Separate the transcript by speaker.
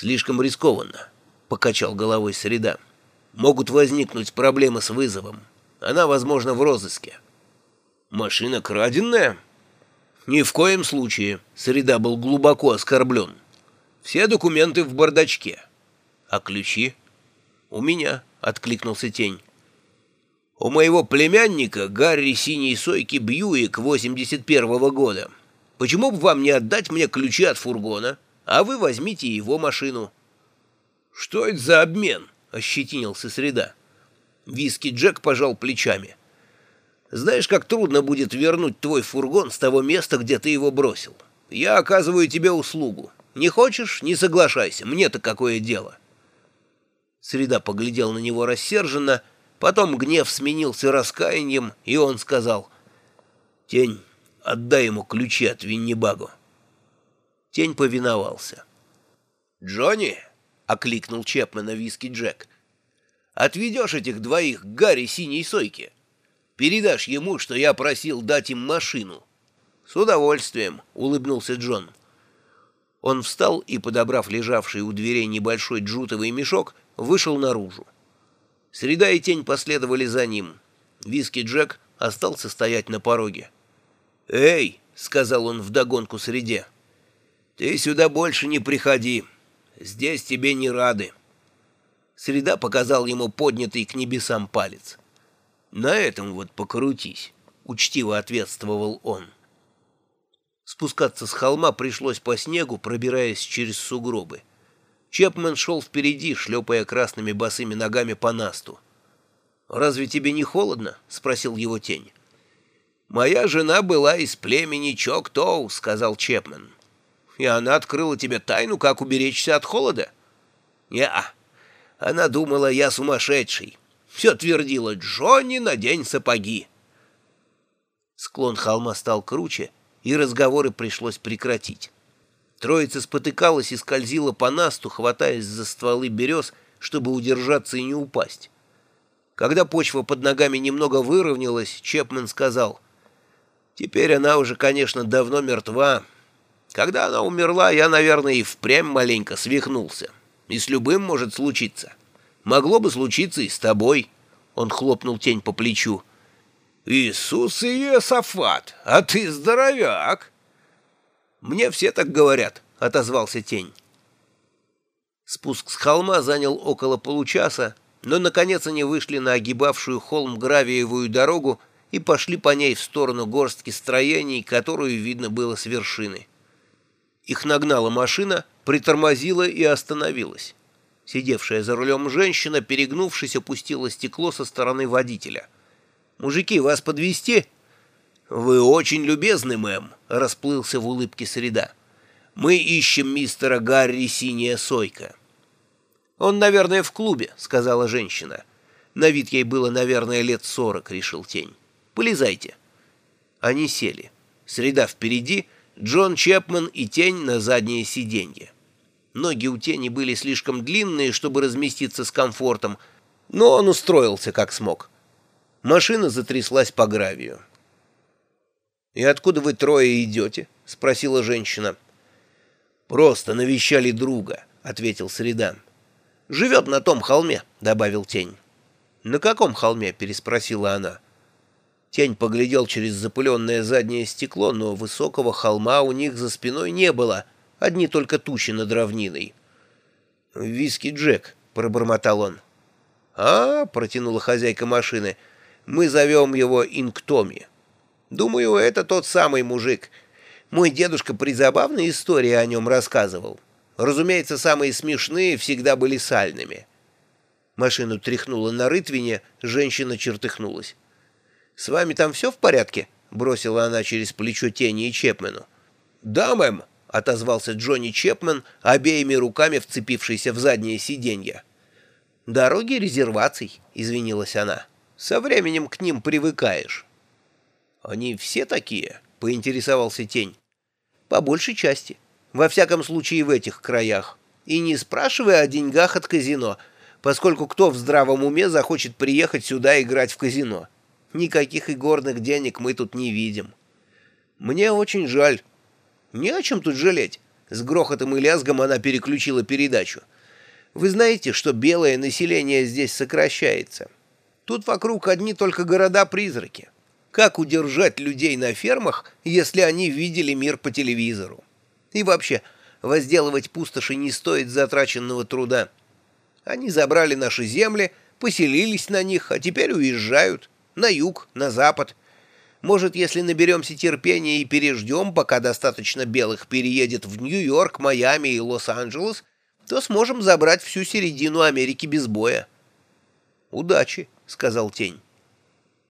Speaker 1: «Слишком рискованно», — покачал головой Среда. «Могут возникнуть проблемы с вызовом. Она, возможно, в розыске». «Машина краденная?» «Ни в коем случае», — Среда был глубоко оскорблен. «Все документы в бардачке». «А ключи?» «У меня», — откликнулся Тень. «У моего племянника Гарри Синей Сойки Бьюик 81-го года. Почему бы вам не отдать мне ключи от фургона?» А вы возьмите его машину». «Что это за обмен?» — ощетинился Среда. Виски Джек пожал плечами. «Знаешь, как трудно будет вернуть твой фургон с того места, где ты его бросил. Я оказываю тебе услугу. Не хочешь — не соглашайся, мне-то какое дело». Среда поглядел на него рассерженно, потом гнев сменился раскаянием, и он сказал, «Тень, отдай ему ключи от Виннибагу». Тень повиновался. «Джонни!» — окликнул Чепмена виски Джек. «Отведешь этих двоих к Гарри Синей Сойке. Передашь ему, что я просил дать им машину». «С удовольствием», — улыбнулся Джон. Он встал и, подобрав лежавший у дверей небольшой джутовый мешок, вышел наружу. Среда и тень последовали за ним. Виски Джек остался стоять на пороге. «Эй!» — сказал он вдогонку среде. «Ты сюда больше не приходи. Здесь тебе не рады». Среда показал ему поднятый к небесам палец. «На этом вот покрутись», — учтиво ответствовал он. Спускаться с холма пришлось по снегу, пробираясь через сугробы. Чепмен шел впереди, шлепая красными босыми ногами по насту. «Разве тебе не холодно?» — спросил его тень. «Моя жена была из племени Чоктоу», — сказал Чепмен и она открыла тебе тайну, как уберечься от холода? Не-а. Она думала, я сумасшедший. Все твердила, Джонни, надень сапоги. Склон холма стал круче, и разговоры пришлось прекратить. Троица спотыкалась и скользила по насту, хватаясь за стволы берез, чтобы удержаться и не упасть. Когда почва под ногами немного выровнялась, Чепмен сказал, «Теперь она уже, конечно, давно мертва, когда она умерла, я, наверное, и впрямь маленько свихнулся. И с любым может случиться. Могло бы случиться и с тобой. Он хлопнул тень по плечу. Иисус Иосафат, а ты здоровяк. Мне все так говорят, отозвался тень. Спуск с холма занял около получаса, но, наконец, они вышли на огибавшую холм гравиевую дорогу и пошли по ней в сторону горстки строений, которую видно было с вершины. Их нагнала машина, притормозила и остановилась. Сидевшая за рулем женщина, перегнувшись, опустила стекло со стороны водителя. «Мужики, вас подвести? «Вы очень любезны, мэм», — расплылся в улыбке среда. «Мы ищем мистера Гарри Синяя Сойка». «Он, наверное, в клубе», — сказала женщина. На вид ей было, наверное, лет сорок, решил тень. «Полезайте». Они сели. Среда впереди — Джон Чепман и тень на заднее сиденье. Ноги у тени были слишком длинные, чтобы разместиться с комфортом, но он устроился как смог. Машина затряслась по гравию. «И откуда вы трое идете?» — спросила женщина. «Просто навещали друга», — ответил Среда. «Живет на том холме», — добавил Тень. «На каком холме?» — переспросила она. Тень поглядел через запыленное заднее стекло, но высокого холма у них за спиной не было, одни только тучи над равниной. «Виски Джек», — пробормотал он. «А, — протянула хозяйка машины, — мы зовем его Инктоми. Думаю, это тот самый мужик. Мой дедушка призабавные истории о нем рассказывал. Разумеется, самые смешные всегда были сальными». Машину тряхнуло на рытвине, женщина чертыхнулась. «С вами там все в порядке?» — бросила она через плечо Тени и Чепмену. «Да, мэм», — отозвался Джонни Чепмен, обеими руками вцепившийся в заднее сиденье. «Дороги резерваций», — извинилась она. «Со временем к ним привыкаешь». «Они все такие?» — поинтересовался Тень. «По большей части. Во всяком случае в этих краях. И не спрашивай о деньгах от казино, поскольку кто в здравом уме захочет приехать сюда играть в казино?» Никаких игорных денег мы тут не видим. Мне очень жаль. Не о чем тут жалеть. С грохотом и лязгом она переключила передачу. «Вы знаете, что белое население здесь сокращается? Тут вокруг одни только города-призраки. Как удержать людей на фермах, если они видели мир по телевизору? И вообще, возделывать пустоши не стоит затраченного труда. Они забрали наши земли, поселились на них, а теперь уезжают. На юг, на запад. Может, если наберемся терпения и переждем, пока достаточно белых переедет в Нью-Йорк, Майами и Лос-Анджелес, то сможем забрать всю середину Америки без боя. «Удачи», — сказал Тень.